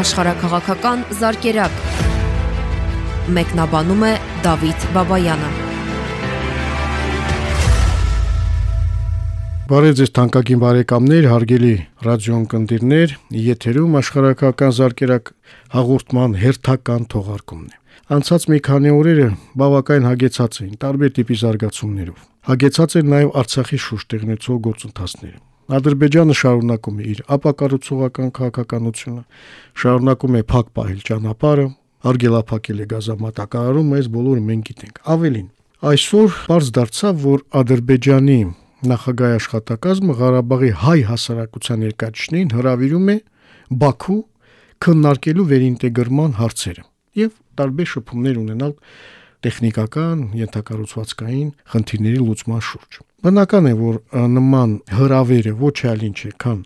աշխարհակղական զարգերակ։ Մեկնաբանում է Դավիթ Բաբայանը։ Բարև ձեզ թանկագին բարեկամներ, հարգելի ռադիոն կնդիրներ, եթերում աշխարհակղական զարգերակ հաղորդման հերթական թողարկումն է։ Անցած մի քանի օրերը բավական հագեցած էին տարբեր տիպի զարգացումներով։ Հագեցած էր նաև Արցախի շուրջ տեղնեցող գործընթացները։ Ադրբեջանը շարունակում է իր ապակառուցողական քաղաքականությունը, շարունակում է փակ պահել ճանապարհը, արգելափակել է գազամատակարարում, այս բոլորը մենք գիտենք։ Ավելին, այսօր բարձ դարձավ, որ Ադրբեջանի նախագահի աշխատակազմը Ղարաբաղի հայ հասարակության երկաչներին հրավիրում է Բաքու քննարկելու վերինտեգրման հարցերը եւ տարբեր շփումներ ունենալ տեխնիկական, ենթակառուցվածքային խնդիրների լուծման շուրջ։ Բնական է, որ նման հրավերը ոչ այլ ինչ է, քան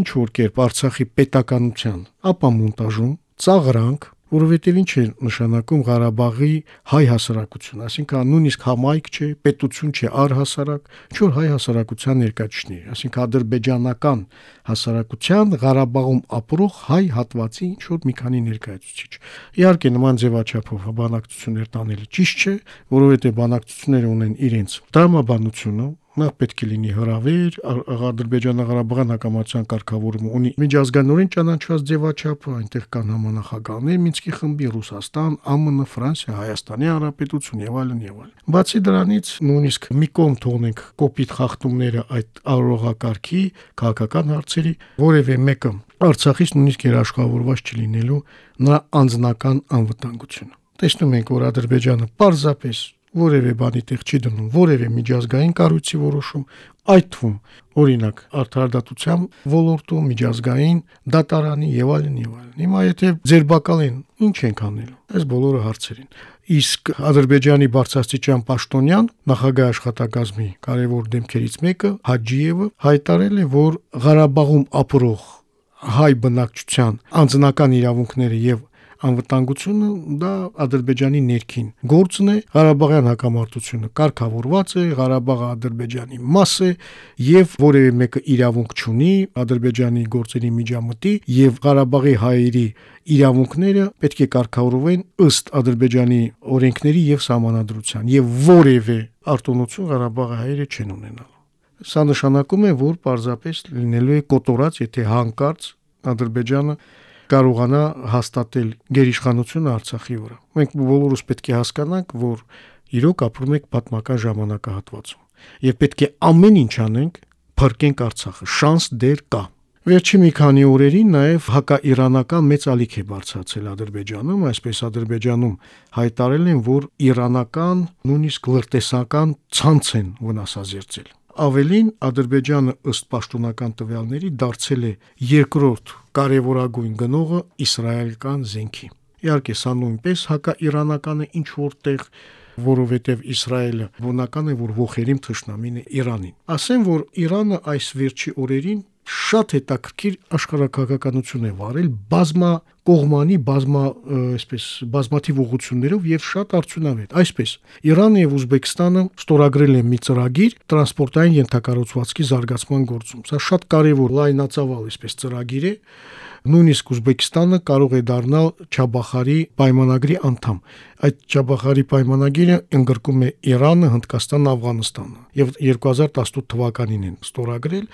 ինչ որ կերպ Արցախի պետականության ապամոնտաժում, ծաղրանք, որովհետև ինչ է նշանակում Ղարաբաղի հայ հասարակություն, այսինքն նույնիսկ համայնք չէ, պետություն չէ, առհասարակ, ինչ որ հայ հասարակության ներկայացնի, այսինքն ադրբեջանական հասարակության Ղարաբաղում ապրող հայ հատվածի ինչ որ մի քանի ներկայացուցիչ։ Իհարկե նման ձևաչափով բանակցություններ տանելը ճիշտ չէ, որովհետև բանակցությունները ունեն իրենց տրամաբանությունը, նախ պետք է լինի հրավեր, Ադրբեջանա-Ղարաբաղյան հակամարտության կարգավորումը ունի միջազգայինորեն ճանաչված ձևաչափը, այնտեղ կան համանախագահներ Մինսկի խմբի Ռուսաստան, ԱՄՆ, Ֆրանսիա, Հայաստանի Հանրապետություն եւ այլն եւ այլն։ Բացի դրանից նույնիսկ մի կողմ թողնենք կոպիտ խախտումները այդ առողակարգի քաղաքական հարցերի, որևէ մեկը Արցախից նույնիսկ երաշխավորված չլինելու նրա անձնական անվտանգությունը։ Տեսնում ենք, որ Ադրբեջանը պարզապես որևէ բանի տեղ չի դնում, որևէ միջազգային կառույցի որոշում, այդ թվում օրինակ արդարադատության ոլորտում միջազգային դատարանի եւ այլն եւ այլն։ Հիմա եթե ձեր բակալեն, ինչ ենք անելու։ Այս բոլորը հարցերին։ Իսկ Ադրբեջանի բարձրաստիճան պաշտոնյան նախագահ աշխատակազմի կարևոր դեմքերից մեկը Հաջիևը հայտարել է, որ Ղարաբաղում ապրող հայ բնակչության անձնական իրավունքները եւ անվտանգությունը դա Ադրբեջանի ներքին գործն է, Ղարաբաղյան հակամարտությունը կարգավորված է, Ղարաբաղը Ադրբեջանի մաս է եւ որևէ մեկը իրավունք չունի Ադրբեջանի գործերի միջամտի եւ Ղարաբաղի հայերի իրավունքները պետք է կարգավորվեն ըստ Ադրբեջանի օրենքների եւ սահմանադրության եւ որևէ արտոնություն Ղարաբաղի հայերը չեն ունենալու Սա նշանակում է, որ պարզապես լինելու է կոտորած, եթե հանկարծ Ադրբեջանը կարողանա հաստատել գերիշխանությունը Արցախի վրա։ Մենք բոլորս պետք է հասկանանք, որ իրոք ապրում ենք պատմական ժամանակահատվածում եւ պետք է ամեն ինչ անենք փրկենք Արցախը։ Շանս դեր կա։ Վերջի մի քանի օրերին նաև հակաիրանական մեծ ալիք է բարձրացել Ադրբեջանում, այսպես Ադրբեջանում հայտարել են, որ իրանական նույնիսկ լրտեսական ցանց են վնասազերծել ավելին Ադրբեջանը ըստ պաշտոնական տվյալների դարձել է երկրորդ կարևորագույն գնողը իսրայելական զենքի։ Իհարկե, սա նույնպես հակաիրանական է ինչ որտեղ որովհետև Իսրայելը բնական է որ ողերիմ թշնամին է Իրանին։ Ասեմ որ Իրանը այս վերջի օրերին շատ հետաքրքիր աշխարհակաղականություն է վարել բազմա կողմանի բազմա այսպես բազմաթիվ ուղություններով եւ շատ արդյունավետ։ Այսպես Իրանը եւ Ուզբեկստանը ստորագրել են մի ծրագիր տրանսպորտային ենթակառուցվածքի զարգացման գործում։ Սա շատ կարեւոր լայնածավալ այսպես ծրագիր է, նույնիսկ Ուզբեկստանը կարող է դառնալ Չաբախարի պայմանագրի անդամ։ Այդ Չաբախարի պայմանագիրը ընդգրկում է Իրանը, Հնդկաստանը, Աֆղանստանը եւ 2018 թվականին են ստորագրել,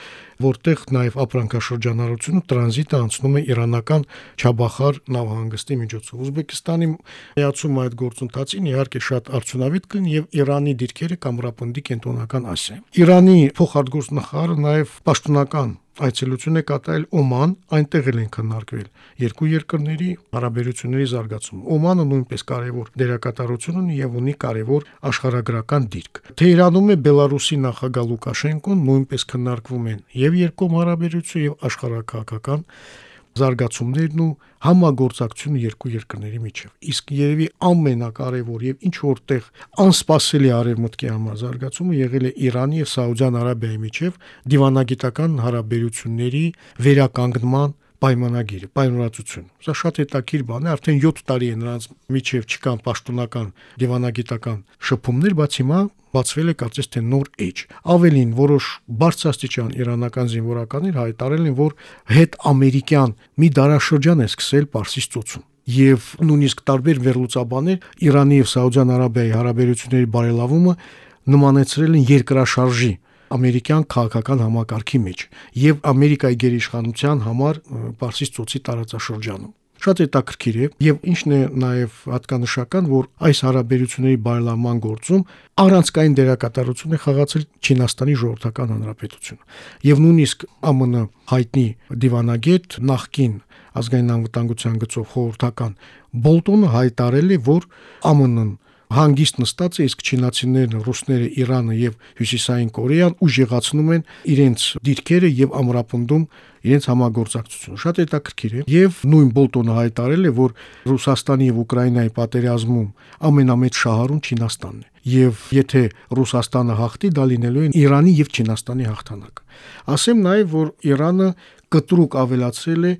որտեղ նաեւ ապրանքաշրջանառությունը տրանզիտը անցնում է իրանական Չաբախար նավահանգստի միջոցով։ Ուզբեկստանի միացումը այդ գործընթացին իհարկե շատ արդյունավետ կլինի եւ Իրանի դիրքերը կամրապնդի կենտրոնական Ասիա։ Իրանի փոխարտգործնախարարը նաեւ պաշտոնական այցելություն է կատարել Օման, այնտեղ էլ են քննարկվել երկու երկրների հարաբերությունների զարգացումը։ Օմանը նույնպես կարևոր դերակատարություն ունի եւ ունի կարևոր աշխարհագրական դիրք։ Թեհրանում է Բելարուսի նախագահ Լուկաշենկոն, նույնպես քննարկվում են եւ երկկողմ հարաբերություն եւ աշխարհակահաղական զարգացումներն ու համագործակցությունը երկու երկրների միջև։ Իսկ երևի ամենակարևոր եւ ինչ որտեղ անսպասելի արևմուտքի համազարգացումը եղել է Իրանի եւ Սաուդյան Արաբիայի միջև դիվանագիտական հարաբերությունների վերականգնման պայմանագիրը, պայմանավորվածություն։ Սա շատ հետաքրքիր բան է, արդեն 7 տարի է նրանց միջև չկան պաշտոնական դիվանագիտական շփումներ, բայց հիմա բացվել է կարծես թե նոր էջ։ Ավելին, որոշ բարձրաստիճան իրանական զինվորականներ հայտարարել են, որ հետ ամերիկյան մի դարաշրջան է սկսել Պարսից ծոցում եւ նույնիսկ տարբեր վերլուծաբաններ Իրանի եւ Սաուդյան Արաբիայի հարաբերությունների բարելավումը նմանեցրել են երկրաշարժի ամերիկյան քաղաքական համակարգի մեջ եւ Ամերիկայի գերիշխանության համար Պարսից ծոցի տարածաշրջանում շատ հետաքրքիր է եւ ինչն է նաեւ հատկանշական որ այս հարաբերությունների բարելավման գործում առանցքային դերակատարություն է խաղացել Չինաստանի ժողովրդական հանրապետությունը եւ նույնիսկ ԱՄՆ հայտնի դիվանագետ նախկին ազգային անվտանգության գծով խորհրդական Բոլտոնը հայտարարել է որ ԱՄՆ-ն հանգիստ նստած է, իսկ չինացիներն, ռուսները, Իրանը եւ Հյուսիսային Կորեան ուժեղացնում են իրենց դիրքերը եւ ամրապնդում իրենց համագործակցությունը։ Շատ հետաքրքիր է։ Եվ նույն Բոլտոնը հայտարարել է, որ Ռուսաստանի եւ Ուկրաինայի պատերազմում ամենամեծ շահառուն Չինաստանն է։ Եվ եթե Ռուսաստանը հաղթի, դա լինելու է Իրանի եւ Չինաստանի հաղթանակ։ Ասեմ նաեւ, որ Իրանը կտրուկ ավելացրել է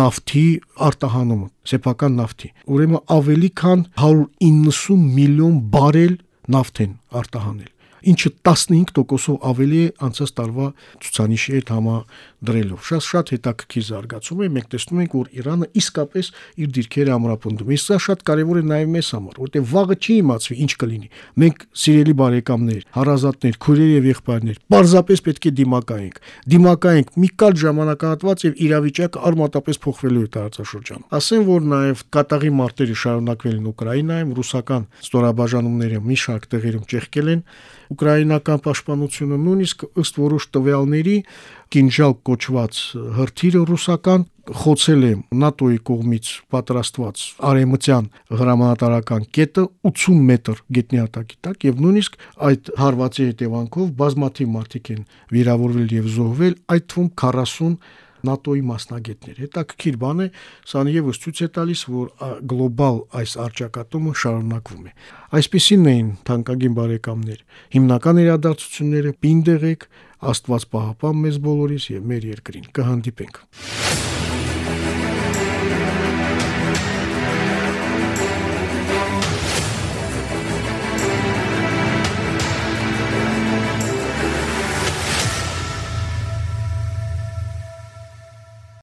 նավթի արտահանումը, սեփական նավթի։ Ուրեմն ավելի քան 190 միլիոն բարել նավթ են արտահանել ինչը 15%-ով ավելի է անցած տարվա ցուցանիշի հետ համադրելով։ Շատ շատ հետաքրքիր զարգացում է, մենք տեսնում ենք, որ Իրանը իսկապես իր դիրքերը ամրապնդում։ Իսկ սա շատ կարևոր է նաև մեզ համար, որտեղ վաղը չի իմացվի ինչ կլինի։ Մենք սիրելի բարեկամներ, հարազատներ, քույրեր եւ եղբայրներ, պարզապես պետք է դիմակայենք։ Դիմակայենք մի կալ ժամանակահատված եւ իրավիճակը արմատապես փոխվելու է տարածաշրջանում։ Ասեմ, որ նաև կատաղի մարտերը շարունակվել են Ուկրաինայում, ռուսական ստորաբաժանումները մի շարք տեղերում ճեղքել են ուկրաինական պաշտպանությունը նույնիսկ ըստ որոշ տվյալների կինժալ կոչված հրթիռը ռուսական խոցել է ՆԱՏՕ-ի կողմից պատրաստված արեմտյան հրամանատարական կետը 80 մետր գետնիատակի տակ եւ նույնիսկ այդ հարվածի հետևանքով բազմաթիվ մարդիկ են վիրավորվել եւ զոհվել, այդ թվում 40 ՆԱՏՕ-ի մասնագետներ։ Հետաքրքիր բան է, սա եւս ցույց է տալիս, որ գլոբալ այս արճակատումը շարունակվում է։ Այսպեսին էին թանկագին բարեկամներ։ Հիմնական իրադարձությունները պինդեղեք, Աստված պահապան մեզ բոլորիս եւ մեր երկրին։ Կհանդիպենք։